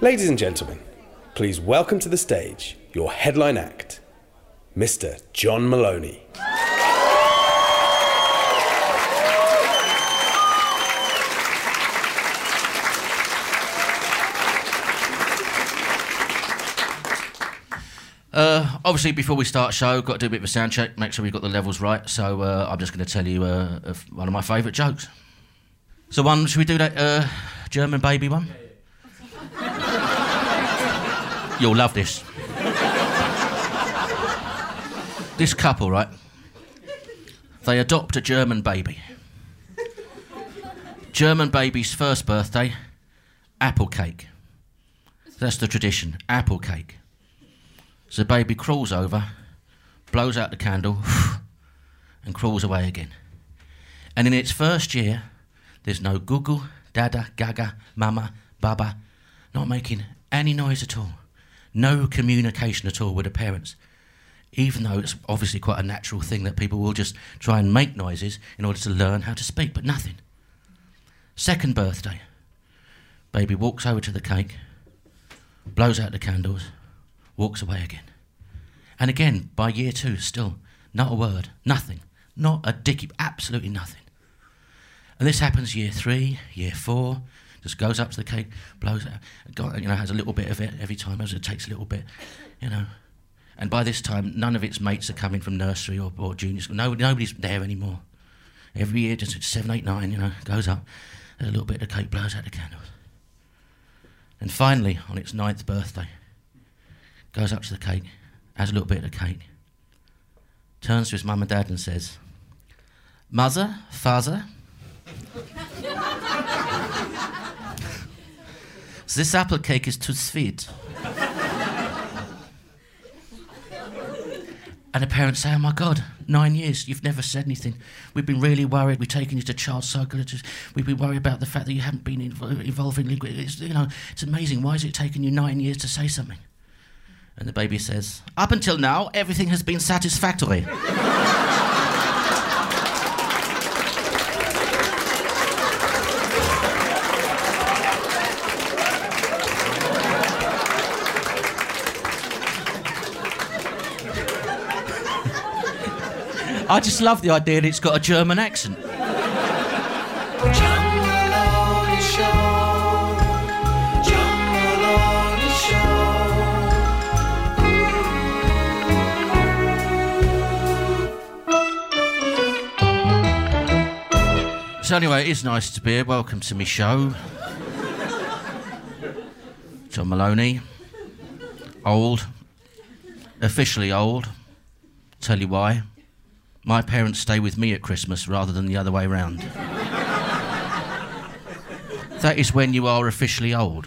Ladies and gentlemen, please welcome to the stage your headline act, Mr. John Maloney. Uh, obviously, before we start show, got to do a bit of a sound check, make sure we've got the levels right. So uh, I'm just going to tell you uh, one of my favourite jokes. So one, should we do that uh, German baby one? You'll love this. this couple, right? They adopt a German baby. German baby's first birthday, apple cake. That's the tradition, apple cake. So the baby crawls over, blows out the candle, and crawls away again. And in its first year, there's no Google, Dada, Gaga, Mama, Baba, not making any noise at all. No communication at all with the parents. Even though it's obviously quite a natural thing that people will just try and make noises in order to learn how to speak, but nothing. Second birthday, baby walks over to the cake, blows out the candles, walks away again. And again, by year two, still not a word, nothing, not a dicky, absolutely nothing. And this happens year three, year four, just goes up to the cake, blows it, out, you know, has a little bit of it every time, as it takes a little bit, you know. And by this time, none of its mates are coming from nursery or, or junior school. No, nobody's there anymore. Every year, just seven, eight, nine, you know, goes up, a little bit of cake, blows out the candles. And finally, on its ninth birthday, goes up to the cake, has a little bit of the cake, turns to his mum and dad and says, Mother, father, this apple cake is too sweet. And the parents say, Oh my God, nine years, you've never said anything. We've been really worried. We've taken you to child psychologists. We've been worried about the fact that you haven't been inv- involved. You know, it's amazing. Why has it taken you nine years to say something? And the baby says, Up until now, everything has been satisfactory. I just love the idea that it's got a German accent. So anyway, it is nice to be here. Welcome to my show. John Maloney. Old. Officially old. Tell you why. My parents stay with me at Christmas rather than the other way round. that is when you are officially old.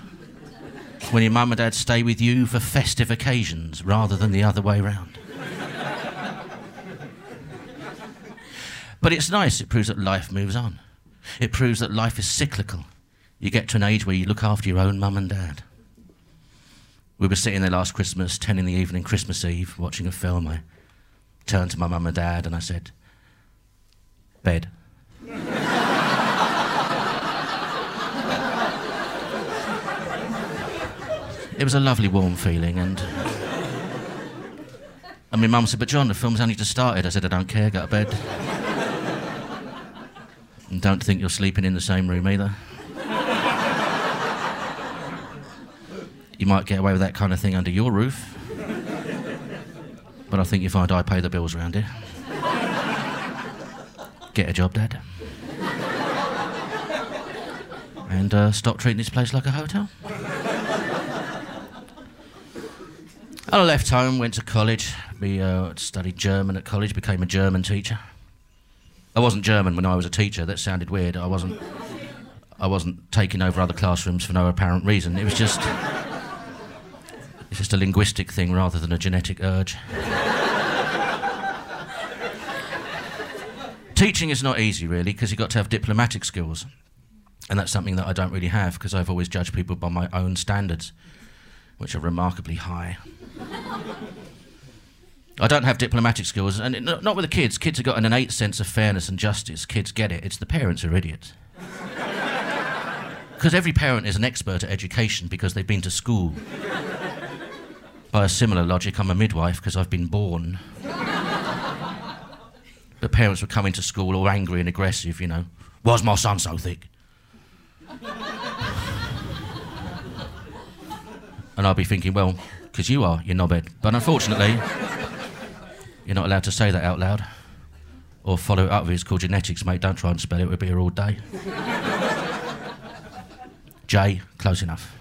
When your mum and dad stay with you for festive occasions rather than the other way round. but it's nice, it proves that life moves on. It proves that life is cyclical. You get to an age where you look after your own mum and dad. We were sitting there last Christmas, 10 in the evening, Christmas Eve, watching a film. I turned to my mum and dad and I said, Bed. it was a lovely warm feeling and and my mum said, but John, the film's only just started. I said, I don't care, go to bed. And don't think you're sleeping in the same room either. you might get away with that kind of thing under your roof. I think find I pay the bills around here. Get a job, Dad. And uh, stop treating this place like a hotel. I left home, went to college. We uh, studied German at college, became a German teacher. I wasn't German when I was a teacher. That sounded weird. I wasn't. I wasn't taking over other classrooms for no apparent reason. It was just. It's just a linguistic thing rather than a genetic urge. Teaching is not easy, really, because you've got to have diplomatic skills. And that's something that I don't really have, because I've always judged people by my own standards, which are remarkably high. I don't have diplomatic skills, and it, not with the kids. Kids have got an innate sense of fairness and justice. Kids get it. It's the parents who are idiots. Because every parent is an expert at education because they've been to school. By a similar logic, I'm a midwife because I've been born. But parents would come into school all angry and aggressive, you know. Why's my son so thick? and I'd be thinking, well, because you are, you knobhead. But unfortunately, you're not allowed to say that out loud. Or follow it up with it's called genetics, mate. Don't try and spell it, we'll be here all day. J, close enough.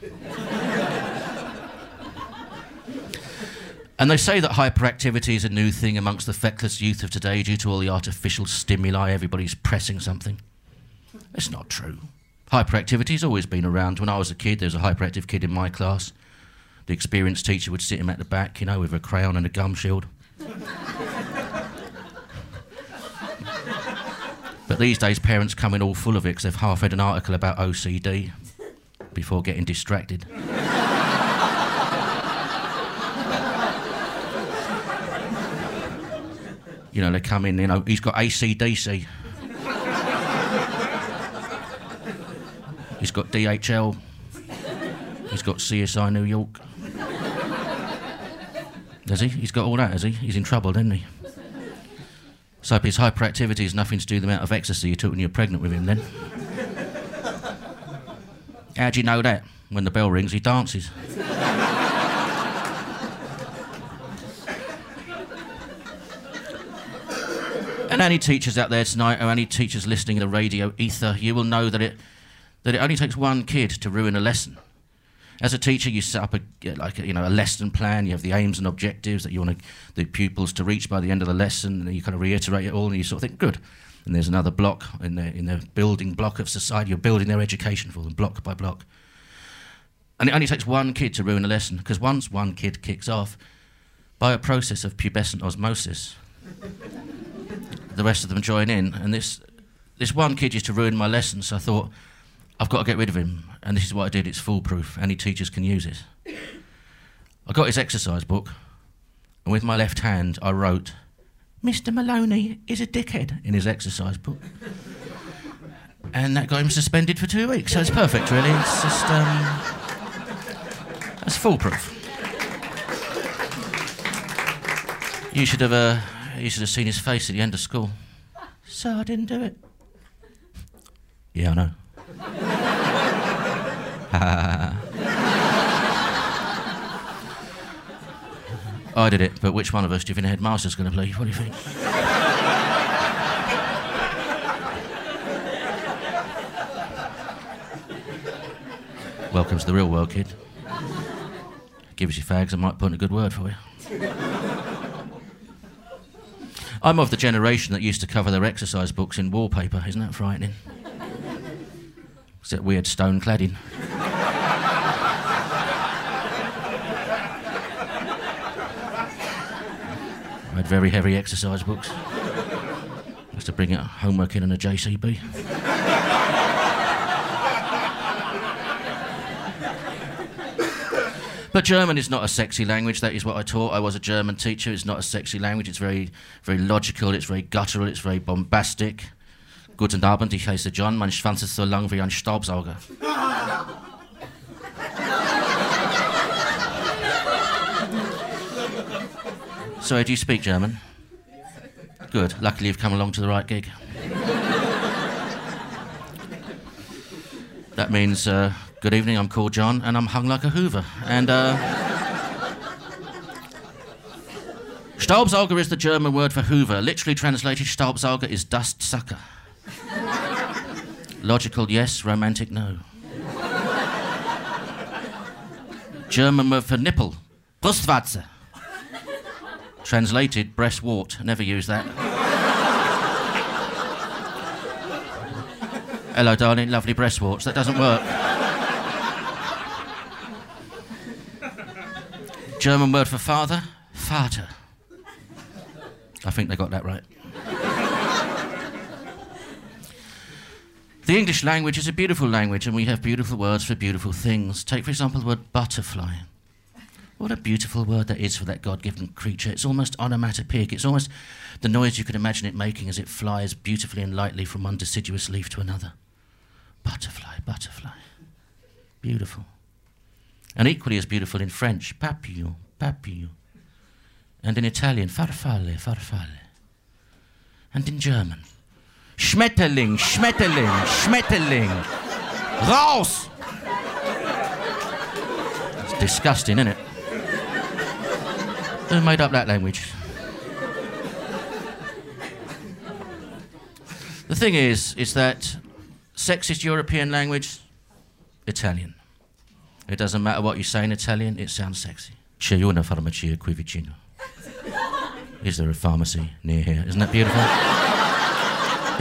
And they say that hyperactivity is a new thing amongst the feckless youth of today due to all the artificial stimuli, everybody's pressing something. It's not true. Hyperactivity's always been around. When I was a kid, there was a hyperactive kid in my class. The experienced teacher would sit him at the back, you know, with a crayon and a gum shield. but these days, parents come in all full of it because they've half read an article about OCD before getting distracted. You know, they come in, you know, he's got ACDC. he's got DHL. He's got CSI New York. Does he? He's got all that, has he? He's in trouble, isn't he? So his hyperactivity has nothing to do with the amount of ecstasy you took when you were pregnant with him, then. How do you know that? When the bell rings, he dances. And any teachers out there tonight, or any teachers listening to the radio ether, you will know that it that it only takes one kid to ruin a lesson. As a teacher, you set up a like a, you know a lesson plan. You have the aims and objectives that you want the pupils to reach by the end of the lesson, and you kind of reiterate it all, and you sort of think, good. And there's another block in the in the building block of society. You're building their education for them, block by block. And it only takes one kid to ruin a lesson, because once one kid kicks off, by a process of pubescent osmosis, the rest of them join in. And this this one kid used to ruin my lessons. so I thought I've got to get rid of him. And this is what I did. It's foolproof. Any teachers can use it. I got his exercise book, and with my left hand, I wrote, Mr. Maloney is a dickhead in his exercise book. and that got him suspended for two weeks. So it's perfect, really. It's just, um, that's foolproof. You should have, uh, you should have seen his face at the end of school. So I didn't do it. Yeah, I know. I did it, but which one of us do you think the headmaster's going to play? What do you think? Welcome to the real world, kid. Give us your fags, I might put in a good word for you. I'm of the generation that used to cover their exercise books in wallpaper. Isn't that frightening? That weird stone cladding. I had very heavy exercise books. I used to bring out homework in on a JCB. But German is not a sexy language. That is what I taught. I was a German teacher. It's not a sexy language. It's very, very logical. It's very guttural. It's very bombastic. Guten Abend, ich heiße John. Mein Schwanz ist so lang wie ein Staubsauger. Sorry, do you speak German? Good. Luckily, you've come along to the right gig. that means, uh, good evening, I'm called John, and I'm hung like a Hoover. And, uh, Staubsauger is the German word for Hoover. Literally translated, Staubsauger is dust sucker. Logical, yes. Romantic, no. German word for nipple, Brustwarze. Translated, breast wart. Never use that. Hello, darling. Lovely breast warts. That doesn't work. German word for father, Vater. I think they got that right. the English language is a beautiful language, and we have beautiful words for beautiful things. Take, for example, the word butterfly. What a beautiful word that is for that God given creature. It's almost onomatopoeic. It's almost the noise you can imagine it making as it flies beautifully and lightly from one deciduous leaf to another. Butterfly, butterfly. Beautiful. And equally as beautiful in French, papillon, papillon. And in Italian, farfalle, farfalle. And in German, Schmetterling, Schmetterling, Schmetterling. Raus! It's disgusting, isn't it? Who made up that language? The thing is, is that sexist European language, Italian. It doesn't matter what you say in Italian, it sounds sexy. C'è una farmacia qui vicino. Is there a pharmacy near here? Isn't that beautiful?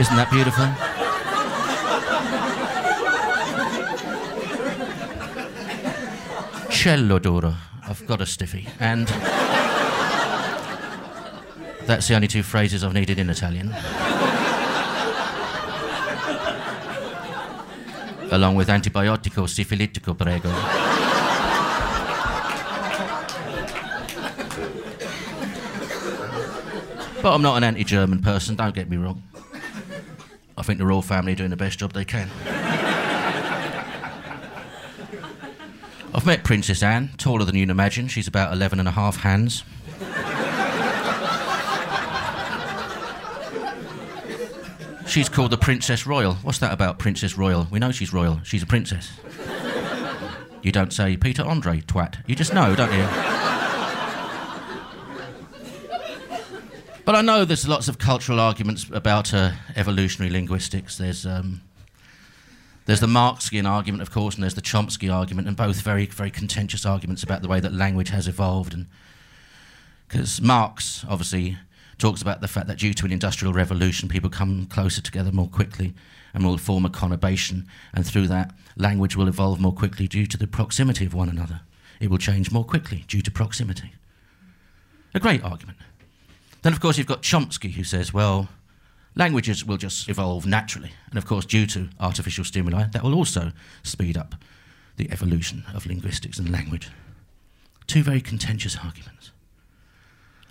Isn't that beautiful? Cello d'oro. I've got a stiffy. And that's the only two phrases I've needed in Italian. Along with antibiotico sifilitico, prego. But I'm not an anti German person, don't get me wrong. I think the royal family are doing the best job they can. I've met Princess Anne, taller than you'd imagine. She's about 11 and a half hands. She's called the Princess Royal. What's that about, Princess Royal? We know she's royal. She's a princess. You don't say Peter Andre, twat. You just know, don't you? But I know there's lots of cultural arguments about uh, evolutionary linguistics. There's um, there's the Marxian argument, of course, and there's the Chomsky argument, and both very very contentious arguments about the way that language has evolved. And because Marx obviously talks about the fact that due to an industrial revolution, people come closer together more quickly and will form a conurbation, and through that, language will evolve more quickly due to the proximity of one another. It will change more quickly due to proximity. A great argument. Then, of course, you've got Chomsky, who says, well, languages will just evolve naturally. And, of course, due to artificial stimuli, that will also speed up the evolution of linguistics and language. Two very contentious arguments.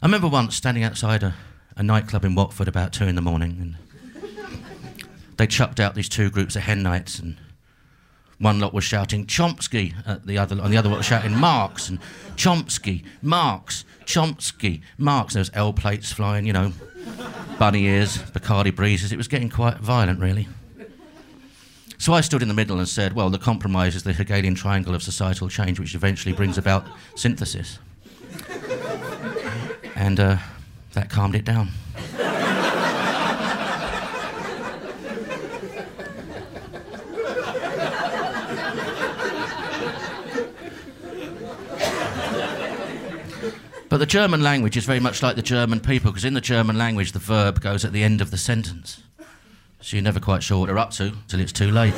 I remember once standing outside a, a nightclub in Watford about two in the morning, and they chucked out these two groups of hen nights, and one lot was shouting Chomsky at the other, and the other lot was shouting Marx and Chomsky, Marx, Chomsky, Marx. Was L plates flying, you know, bunny ears, Bacardi breezes. It was getting quite violent, really. So I stood in the middle and said, well, the compromise is the Hegelian triangle of societal change, which eventually brings about synthesis. And uh, that calmed it down. The German language is very much like the German people, because in the German language, the verb goes at the end of the sentence. So you're never quite sure what they're up to till it's too late.